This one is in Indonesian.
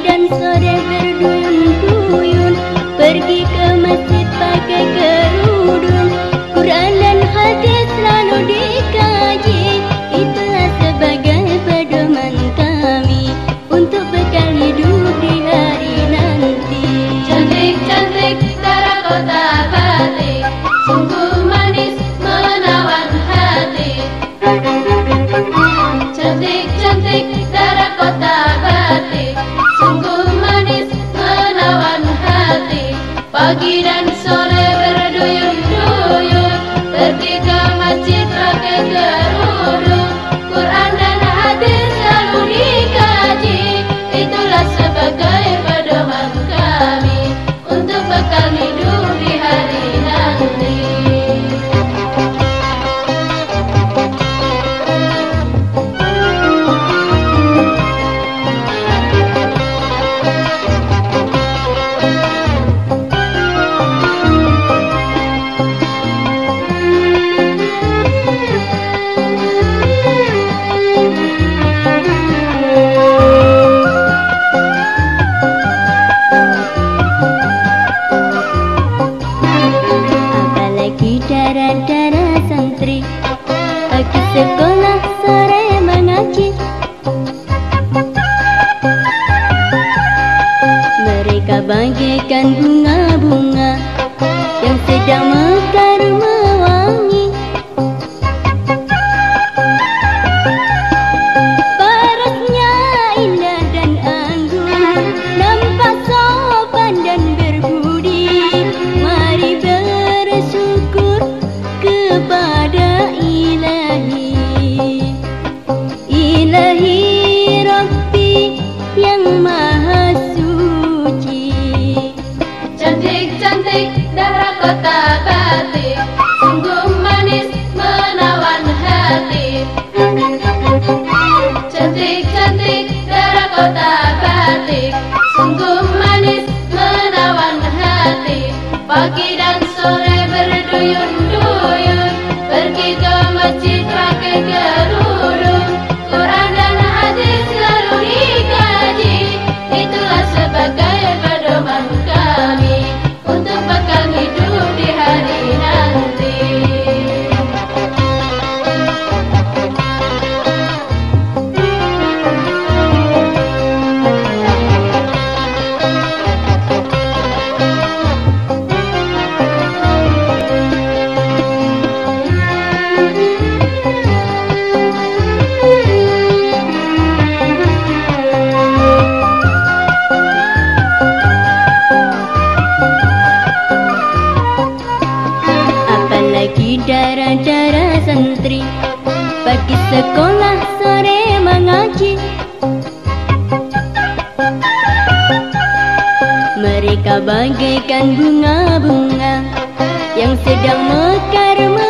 dan sore berduyun-duyun pergi ke masjid pakai trần Pagi dan sore berduyun-duyun. negeri Pagi sekolah sore mengaji. Mereka bagaikan bunga-bunga Yang sedang mekar-mekar.